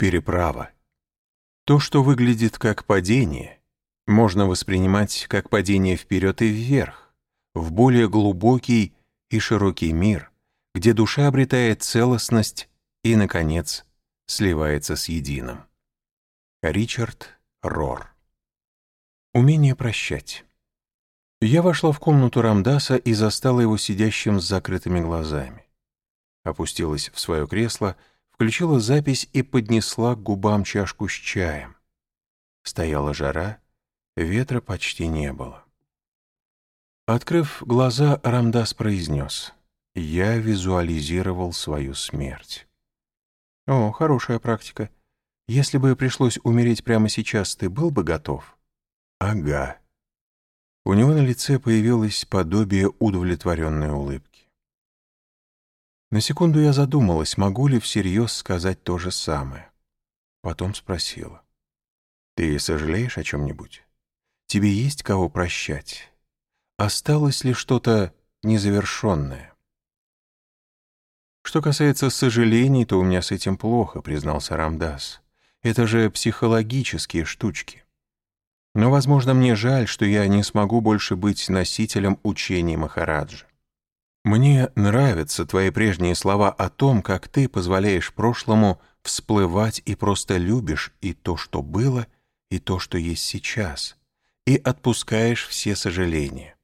Переправа. То, что выглядит как падение, можно воспринимать как падение вперед и вверх, в более глубокий и широкий мир, где душа обретает целостность и, наконец, сливается с единым. Ричард Рор. Умение прощать. Я вошла в комнату Рамдаса и застала его сидящим с закрытыми глазами. Опустилась в свое кресло, включила запись и поднесла к губам чашку с чаем. Стояла жара, ветра почти не было. Открыв глаза, Рамдас произнес, «Я визуализировал свою смерть». «О, хорошая практика. Если бы пришлось умереть прямо сейчас, ты был бы готов?» «Ага». У него на лице появилось подобие удовлетворенной улыбки. На секунду я задумалась, могу ли всерьез сказать то же самое. Потом спросила. «Ты сожалеешь о чем-нибудь? Тебе есть кого прощать? Осталось ли что-то незавершенное?» «Что касается сожалений, то у меня с этим плохо», — признался Рамдас. «Это же психологические штучки. Но, возможно, мне жаль, что я не смогу больше быть носителем учений Махараджа. Мне нравятся твои прежние слова о том, как ты позволяешь прошлому всплывать и просто любишь и то, что было, и то, что есть сейчас, и отпускаешь все сожаления.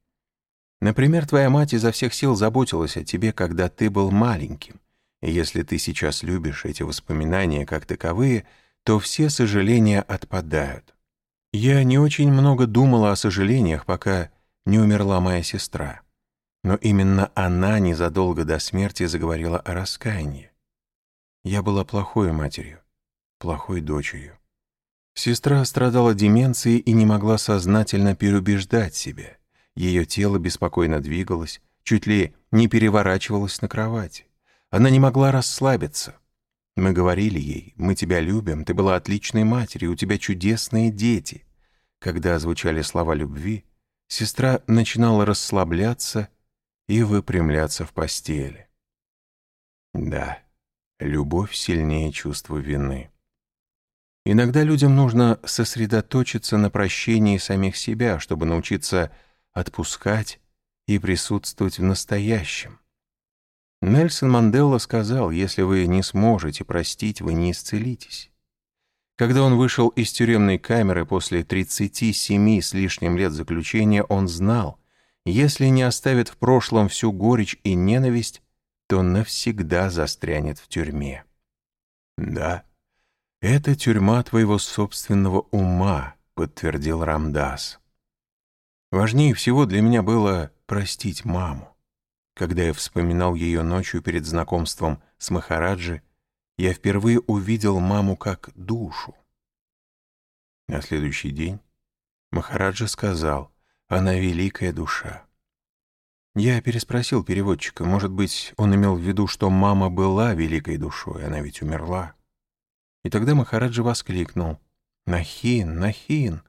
Например, твоя мать изо всех сил заботилась о тебе, когда ты был маленьким, и если ты сейчас любишь эти воспоминания как таковые, то все сожаления отпадают. Я не очень много думала о сожалениях, пока не умерла моя сестра. Но именно она незадолго до смерти заговорила о раскаянии. Я была плохой матерью, плохой дочерью. Сестра страдала деменцией и не могла сознательно переубеждать себя. Ее тело беспокойно двигалось, чуть ли не переворачивалось на кровати. Она не могла расслабиться. Мы говорили ей, мы тебя любим, ты была отличной матерью, у тебя чудесные дети. Когда звучали слова любви, сестра начинала расслабляться и выпрямляться в постели. Да, любовь сильнее чувства вины. Иногда людям нужно сосредоточиться на прощении самих себя, чтобы научиться отпускать и присутствовать в настоящем. Нельсон Мандела сказал, если вы не сможете простить, вы не исцелитесь. Когда он вышел из тюремной камеры после 37 с лишним лет заключения, он знал, если не оставит в прошлом всю горечь и ненависть, то навсегда застрянет в тюрьме. «Да, это тюрьма твоего собственного ума», — подтвердил Рамдас. Важнее всего для меня было простить маму. Когда я вспоминал ее ночью перед знакомством с Махараджи, я впервые увидел маму как душу. На следующий день Махараджа сказал — она великая душа. Я переспросил переводчика, может быть, он имел в виду, что мама была великой душой, она ведь умерла. И тогда Махараджа воскликнул, «Нахин, Нахин!»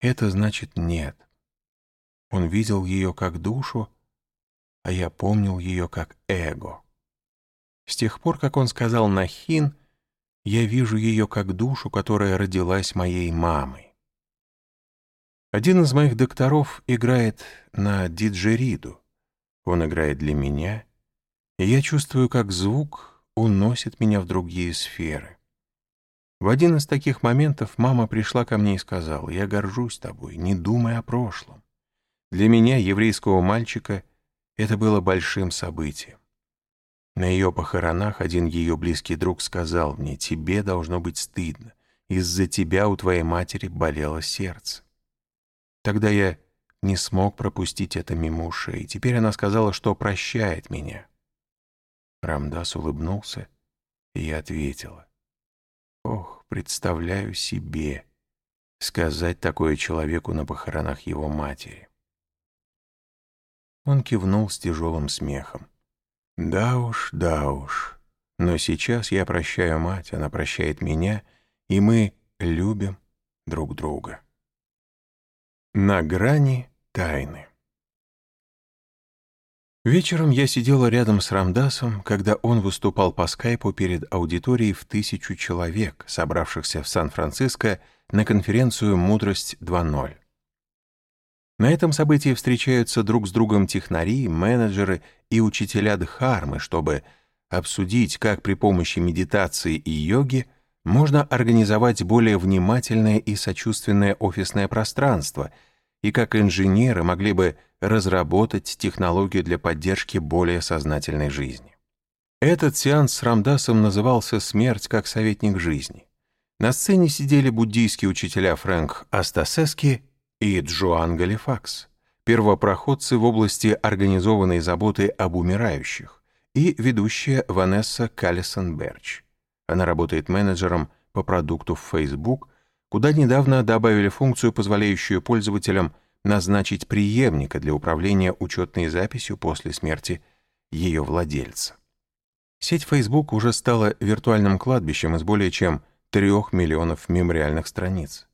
Это значит «нет». Он видел ее как душу, а я помнил ее как эго. С тех пор, как он сказал «Нахин», я вижу ее как душу, которая родилась моей мамой. Один из моих докторов играет на диджериду. Он играет для меня, и я чувствую, как звук уносит меня в другие сферы. В один из таких моментов мама пришла ко мне и сказала, «Я горжусь тобой, не думай о прошлом». Для меня, еврейского мальчика, это было большим событием. На ее похоронах один ее близкий друг сказал мне, «Тебе должно быть стыдно. Из-за тебя у твоей матери болело сердце». Тогда я не смог пропустить это мимо ушей. Теперь она сказала, что прощает меня. Рамдас улыбнулся, и я ответила. Ох, представляю себе сказать такое человеку на похоронах его матери. Он кивнул с тяжелым смехом. Да уж, да уж. Но сейчас я прощаю мать, она прощает меня, и мы любим друг друга. На грани тайны. Вечером я сидела рядом с Рамдасом, когда он выступал по скайпу перед аудиторией в тысячу человек, собравшихся в Сан-Франциско на конференцию «Мудрость 2.0». На этом событии встречаются друг с другом технари, менеджеры и учителя Дхармы, чтобы обсудить, как при помощи медитации и йоги можно организовать более внимательное и сочувственное офисное пространство, и как инженеры могли бы разработать технологию для поддержки более сознательной жизни. Этот сеанс с Рамдасом назывался «Смерть как советник жизни». На сцене сидели буддийские учителя Фрэнк Астасески и Джоан Галифакс, первопроходцы в области организованной заботы об умирающих, и ведущая Ванесса Каллисон Берч. Она работает менеджером по продукту в Facebook, куда недавно добавили функцию, позволяющую пользователям назначить преемника для управления учетной записью после смерти ее владельца. Сеть Facebook уже стала виртуальным кладбищем из более чем трех миллионов мемориальных страниц.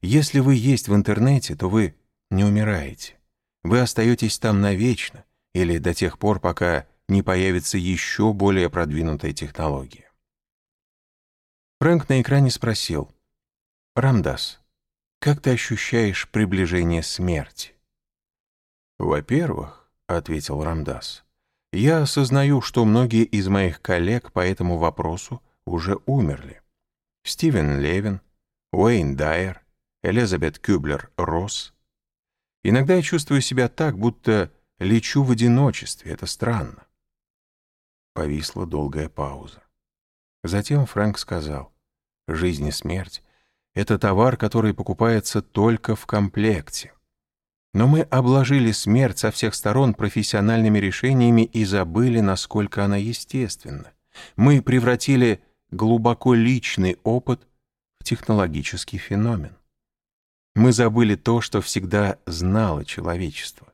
Если вы есть в интернете, то вы не умираете. Вы остаетесь там навечно или до тех пор, пока не появится еще более продвинутая технология. Фрэнк на экране спросил. «Рамдас, как ты ощущаешь приближение смерти?» «Во-первых», — ответил Рамдас, — «я осознаю, что многие из моих коллег по этому вопросу уже умерли. Стивен Левин, Уэйн Дайер, Элизабет Кюблер-Росс. Иногда я чувствую себя так, будто лечу в одиночестве, это странно». Повисла долгая пауза. Затем Фрэнк сказал, «Жизнь и смерть — это товар, который покупается только в комплекте. Но мы обложили смерть со всех сторон профессиональными решениями и забыли, насколько она естественна. Мы превратили глубоко личный опыт в технологический феномен. Мы забыли то, что всегда знало человечество.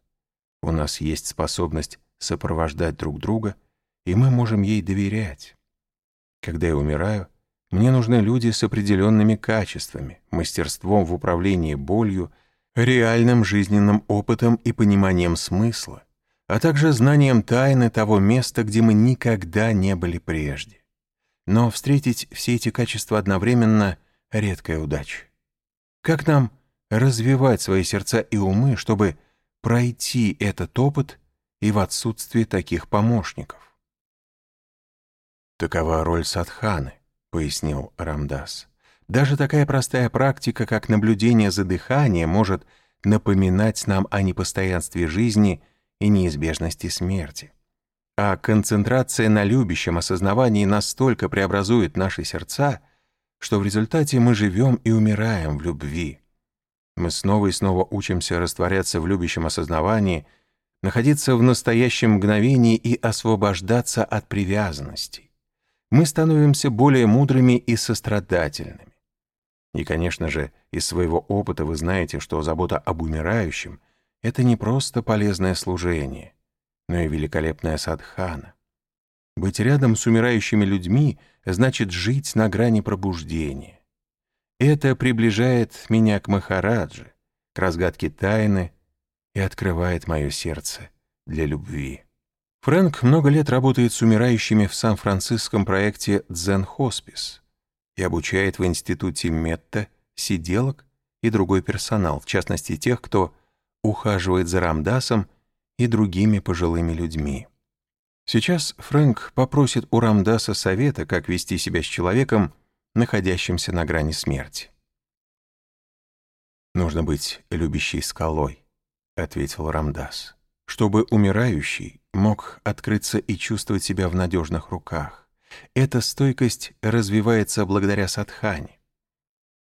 У нас есть способность сопровождать друг друга, и мы можем ей доверять. Когда я умираю, мне нужны люди с определенными качествами, мастерством в управлении болью, реальным жизненным опытом и пониманием смысла, а также знанием тайны того места, где мы никогда не были прежде. Но встретить все эти качества одновременно — редкая удача. Как нам развивать свои сердца и умы, чтобы пройти этот опыт и в отсутствии таких помощников? Такова роль садханы, пояснил Рамдас. Даже такая простая практика, как наблюдение за дыханием, может напоминать нам о непостоянстве жизни и неизбежности смерти. А концентрация на любящем осознавании настолько преобразует наши сердца, что в результате мы живем и умираем в любви. Мы снова и снова учимся растворяться в любящем осознавании, находиться в настоящем мгновении и освобождаться от привязанностей мы становимся более мудрыми и сострадательными. И, конечно же, из своего опыта вы знаете, что забота об умирающем — это не просто полезное служение, но и великолепная садхана. Быть рядом с умирающими людьми значит жить на грани пробуждения. Это приближает меня к Махараджи, к разгадке тайны и открывает мое сердце для любви. Фрэнк много лет работает с умирающими в Сан-Франциском проекте «Дзен Хоспис» и обучает в институте Метта сиделок и другой персонал, в частности тех, кто ухаживает за Рамдасом и другими пожилыми людьми. Сейчас Фрэнк попросит у Рамдаса совета, как вести себя с человеком, находящимся на грани смерти. «Нужно быть любящей скалой», — ответил Рамдас чтобы умирающий мог открыться и чувствовать себя в надежных руках. Эта стойкость развивается благодаря садхане.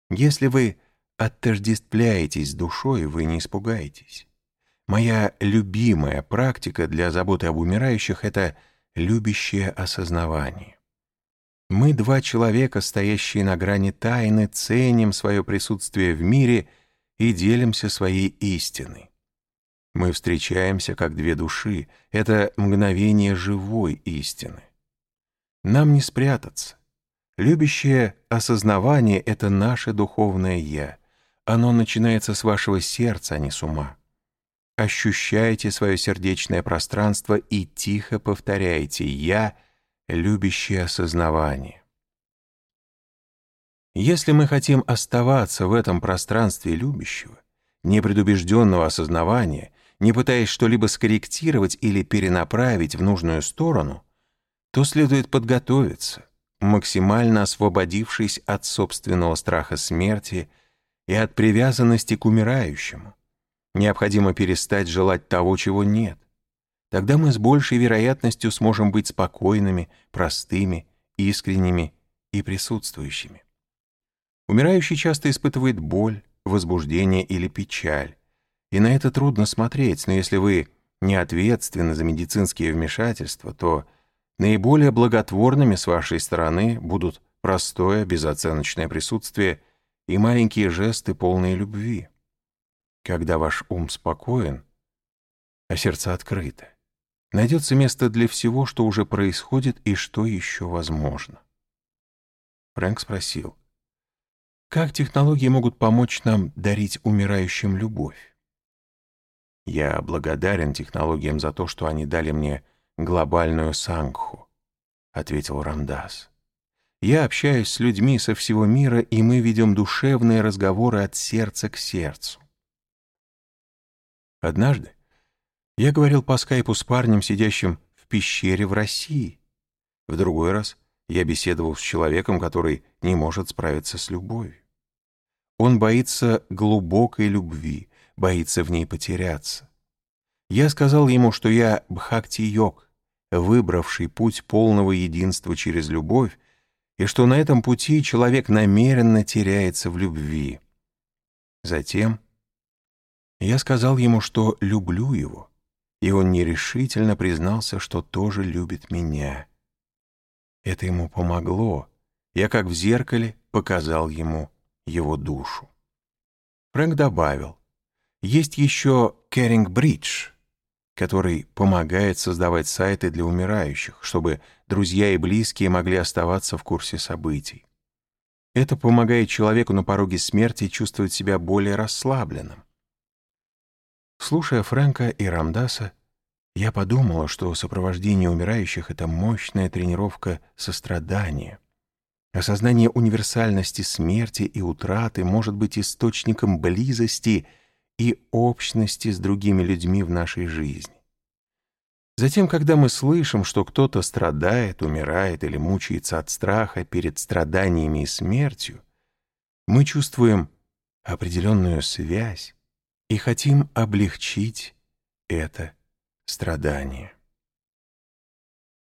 Если вы отождествляетесь душой, вы не испугаетесь. Моя любимая практика для заботы об умирающих — это любящее осознавание. Мы, два человека, стоящие на грани тайны, ценим свое присутствие в мире и делимся своей истиной. Мы встречаемся как две души. Это мгновение живой истины. Нам не спрятаться. Любящее осознавание — это наше духовное «я». Оно начинается с вашего сердца, а не с ума. ощущайте свое сердечное пространство и тихо повторяйте «Я — любящее осознавание». Если мы хотим оставаться в этом пространстве любящего, непредубежденного осознавания, не пытаясь что-либо скорректировать или перенаправить в нужную сторону, то следует подготовиться, максимально освободившись от собственного страха смерти и от привязанности к умирающему. Необходимо перестать желать того, чего нет. Тогда мы с большей вероятностью сможем быть спокойными, простыми, искренними и присутствующими. Умирающий часто испытывает боль, возбуждение или печаль. И на это трудно смотреть, но если вы не ответственны за медицинские вмешательства, то наиболее благотворными с вашей стороны будут простое, безоценочное присутствие и маленькие жесты, полные любви. Когда ваш ум спокоен, а сердце открыто, найдется место для всего, что уже происходит и что еще возможно. Фрэнк спросил, как технологии могут помочь нам дарить умирающим любовь? Я благодарен технологиям за то, что они дали мне глобальную сангху, ответил Рамдас. Я общаюсь с людьми со всего мира, и мы ведем душевные разговоры от сердца к сердцу. Однажды я говорил по скайпу с парнем, сидящим в пещере в России. В другой раз я беседовал с человеком, который не может справиться с любовью. Он боится глубокой любви, боится в ней потеряться. Я сказал ему, что я бхакти-йог, выбравший путь полного единства через любовь, и что на этом пути человек намеренно теряется в любви. Затем я сказал ему, что люблю его, и он нерешительно признался, что тоже любит меня. Это ему помогло. Я, как в зеркале, показал ему его душу. Фрэнк добавил, есть еще Caring Bridge, который помогает создавать сайты для умирающих, чтобы друзья и близкие могли оставаться в курсе событий. Это помогает человеку на пороге смерти чувствовать себя более расслабленным. Слушая Фрэнка и Рамдаса, я подумала, что сопровождение умирающих — это мощная тренировка сострадания. Осознание универсальности смерти и утраты может быть источником близости и общности с другими людьми в нашей жизни. Затем, когда мы слышим, что кто-то страдает, умирает или мучается от страха перед страданиями и смертью, мы чувствуем определенную связь и хотим облегчить это страдание.